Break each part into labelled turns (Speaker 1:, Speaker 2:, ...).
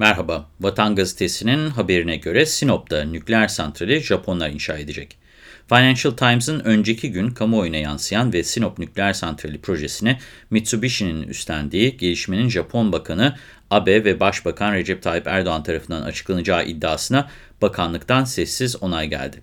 Speaker 1: Merhaba, Vatan Gazetesi'nin haberine göre Sinop'ta nükleer santrali Japonlar inşa edecek. Financial Times'ın önceki gün kamuoyuna yansıyan ve Sinop Nükleer Santrali projesini Mitsubishi'nin üstlendiği gelişmenin Japon Bakanı Abe ve Başbakan Recep Tayyip Erdoğan tarafından açıklanacağı iddiasına bakanlıktan sessiz onay geldi.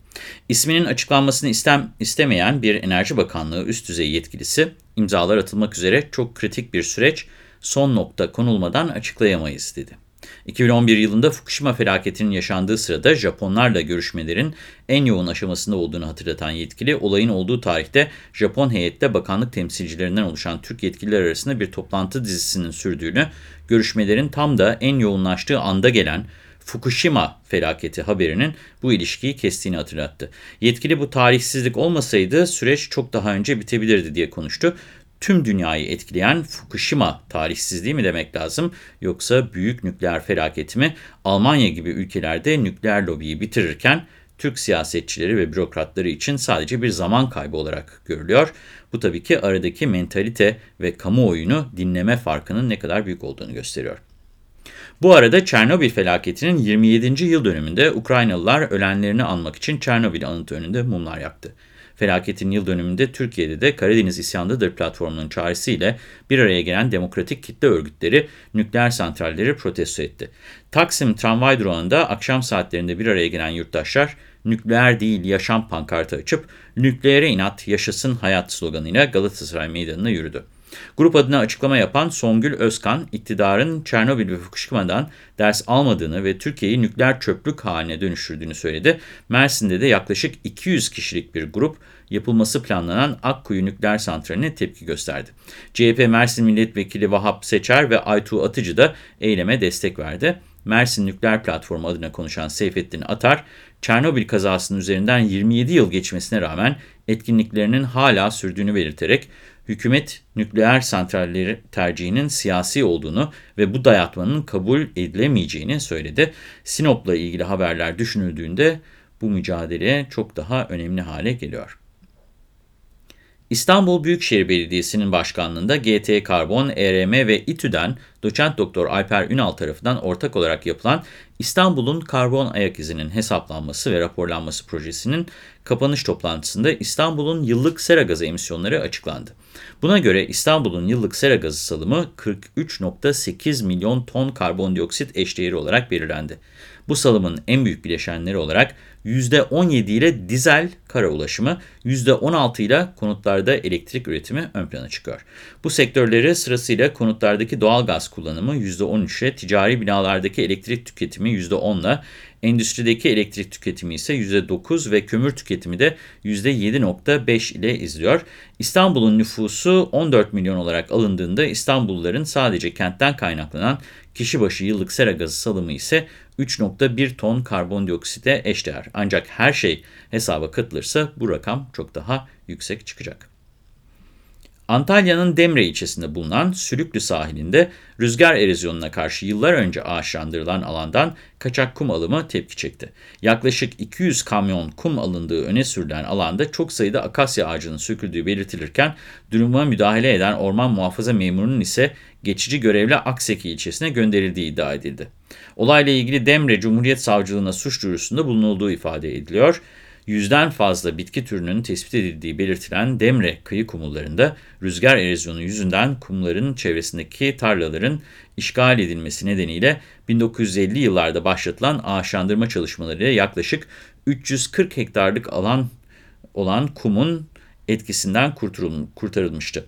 Speaker 1: İsminin açıklanmasını istem istemeyen bir Enerji Bakanlığı üst düzey yetkilisi, imzalar atılmak üzere çok kritik bir süreç son nokta konulmadan açıklayamayız dedi. 2011 yılında Fukushima felaketinin yaşandığı sırada Japonlarla görüşmelerin en yoğun aşamasında olduğunu hatırlatan yetkili, olayın olduğu tarihte Japon heyette bakanlık temsilcilerinden oluşan Türk yetkililer arasında bir toplantı dizisinin sürdüğünü, görüşmelerin tam da en yoğunlaştığı anda gelen Fukushima felaketi haberinin bu ilişkiyi kestiğini hatırlattı. Yetkili bu tarihsizlik olmasaydı süreç çok daha önce bitebilirdi diye konuştu tüm dünyayı etkileyen Fukushima tarihsizliği mi demek lazım yoksa büyük nükleer felaketi mi? Almanya gibi ülkelerde nükleer lobiyi bitirirken Türk siyasetçileri ve bürokratları için sadece bir zaman kaybı olarak görülüyor. Bu tabii ki aradaki mentalite ve kamuoyunu dinleme farkının ne kadar büyük olduğunu gösteriyor. Bu arada Çernobil felaketinin 27. yıl dönümünde Ukraynalılar ölenlerini anmak için Çernobil anıtı önünde mumlar yaktı. Felaketin yıl dönümünde Türkiye'de de Karadeniz İsyandıdır platformunun çağrısıyla bir araya gelen demokratik kitle örgütleri nükleer santralleri protesto etti. Taksim tramvay durağında akşam saatlerinde bir araya gelen yurttaşlar nükleer değil yaşam pankartı açıp nükleere inat yaşasın hayat sloganıyla Galatasaray Meydanı'na yürüdü. Grup adına açıklama yapan Songül Özkan, iktidarın Çernobil ve Fukushima'dan ders almadığını ve Türkiye'yi nükleer çöplük haline dönüştürdüğünü söyledi. Mersin'de de yaklaşık 200 kişilik bir grup yapılması planlanan Akkuyu Nükleer Santrali'ne tepki gösterdi. CHP Mersin Milletvekili Vahap Seçer ve Aytuğ Atıcı da eyleme destek verdi. Mersin Nükleer Platformu adına konuşan Seyfettin Atar, Çernobil kazasının üzerinden 27 yıl geçmesine rağmen etkinliklerinin hala sürdüğünü belirterek, hükümet nükleer santralleri tercihinin siyasi olduğunu ve bu dayatmanın kabul edilemeyeceğini söyledi. Sinop'la ilgili haberler düşünüldüğünde bu mücadele çok daha önemli hale geliyor. İstanbul Büyükşehir Belediyesi'nin başkanlığında GT Karbon, ERM ve İTÜ'den doçent doktor Alper Ünal tarafından ortak olarak yapılan İstanbul'un karbon ayak izinin hesaplanması ve raporlanması projesinin kapanış toplantısında İstanbul'un yıllık sera gazı emisyonları açıklandı. Buna göre İstanbul'un yıllık sera gazı salımı 43.8 milyon ton karbondioksit eşdeğeri olarak belirlendi. Bu salımın en büyük bileşenleri olarak %17 ile dizel kara ulaşımı, %16 ile konutlarda elektrik üretimi ön plana çıkıyor. Bu sektörleri sırasıyla konutlardaki doğal gaz kullanımı %13 ile, ticari binalardaki elektrik tüketimi %10 ile, endüstrideki elektrik tüketimi ise %9 ve kömür tüketimi de %7.5 ile izliyor. İstanbul'un nüfusu 14 milyon olarak alındığında İstanbulluların sadece kentten kaynaklanan kişi başı yıllık sera gazı salımı ise 3.1 ton karbondioksite eşdeğer. Ancak her şey hesaba katılırsa bu rakam çok daha yüksek çıkacak. Antalya'nın Demre ilçesinde bulunan Sülüklü sahilinde rüzgar erozyonuna karşı yıllar önce ağaçlandırılan alandan kaçak kum alımı tepki çekti. Yaklaşık 200 kamyon kum alındığı öne sürülen alanda çok sayıda akasya ağacının söküldüğü belirtilirken duruma müdahale eden orman muhafaza memurunun ise geçici görevle Akseki ilçesine gönderildiği iddia edildi. Olayla ilgili Demre Cumhuriyet Savcılığına suç duyurusunda bulunulduğu ifade ediliyor yüzden fazla bitki türünün tespit edildiği belirtilen Demre kıyı kumullarında rüzgar erozyonu yüzünden kumların çevresindeki tarlaların işgal edilmesi nedeniyle 1950 yıllarda başlatılan ağaçlandırma çalışmalarıyla yaklaşık 340 hektarlık alan olan kumun etkisinden kurtarılmıştı.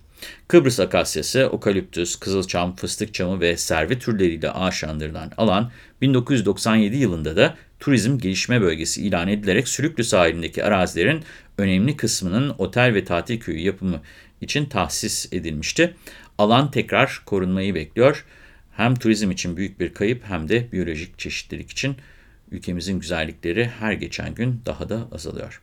Speaker 1: Kıbrıs akasyası, okaliptüs, kızılçam, fıstık çamı ve servi türleriyle ağaçlandırılan alan 1997 yılında da turizm gelişme bölgesi ilan edilerek Sülüklü sahilindeki arazilerin önemli kısmının otel ve tatil köyü yapımı için tahsis edilmişti. Alan tekrar korunmayı bekliyor. Hem turizm için büyük bir kayıp hem de biyolojik çeşitlilik için ülkemizin güzellikleri her geçen gün daha da azalıyor.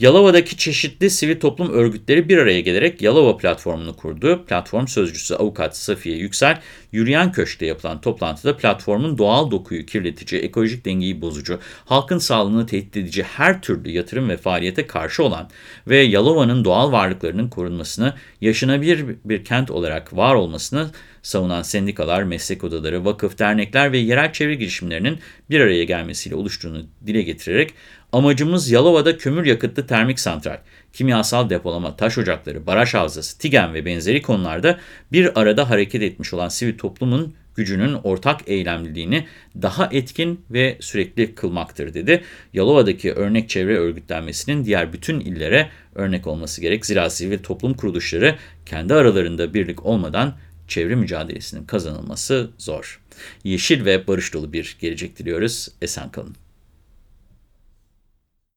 Speaker 1: Yalova'daki çeşitli sivil toplum örgütleri bir araya gelerek Yalova platformunu kurdu. Platform sözcüsü avukat Safiye Yüksel, Yürüyen Köşk'te yapılan toplantıda platformun doğal dokuyu kirletici, ekolojik dengeyi bozucu, halkın sağlığını tehdit edici her türlü yatırım ve faaliyete karşı olan ve Yalova'nın doğal varlıklarının korunmasını, yaşanabilir bir kent olarak var olmasını savunan sendikalar, meslek odaları, vakıf, dernekler ve yerel çevre girişimlerinin bir araya gelmesiyle oluştuğunu dile getirerek amacımız Yalova'da kömür yakıtlı termik santral, kimyasal depolama, taş ocakları, baraj havzası, TİGEM ve benzeri konularda bir arada hareket etmiş olan sivil toplumun gücünün ortak eylemliliğini daha etkin ve sürekli kılmaktır dedi. Yalova'daki örnek çevre örgütlenmesinin diğer bütün illere örnek olması gerek. Zira sivil toplum kuruluşları kendi aralarında birlik olmadan çevre mücadelesinin kazanılması zor. Yeşil ve barış dolu bir gelecek diliyoruz. Esen kalın.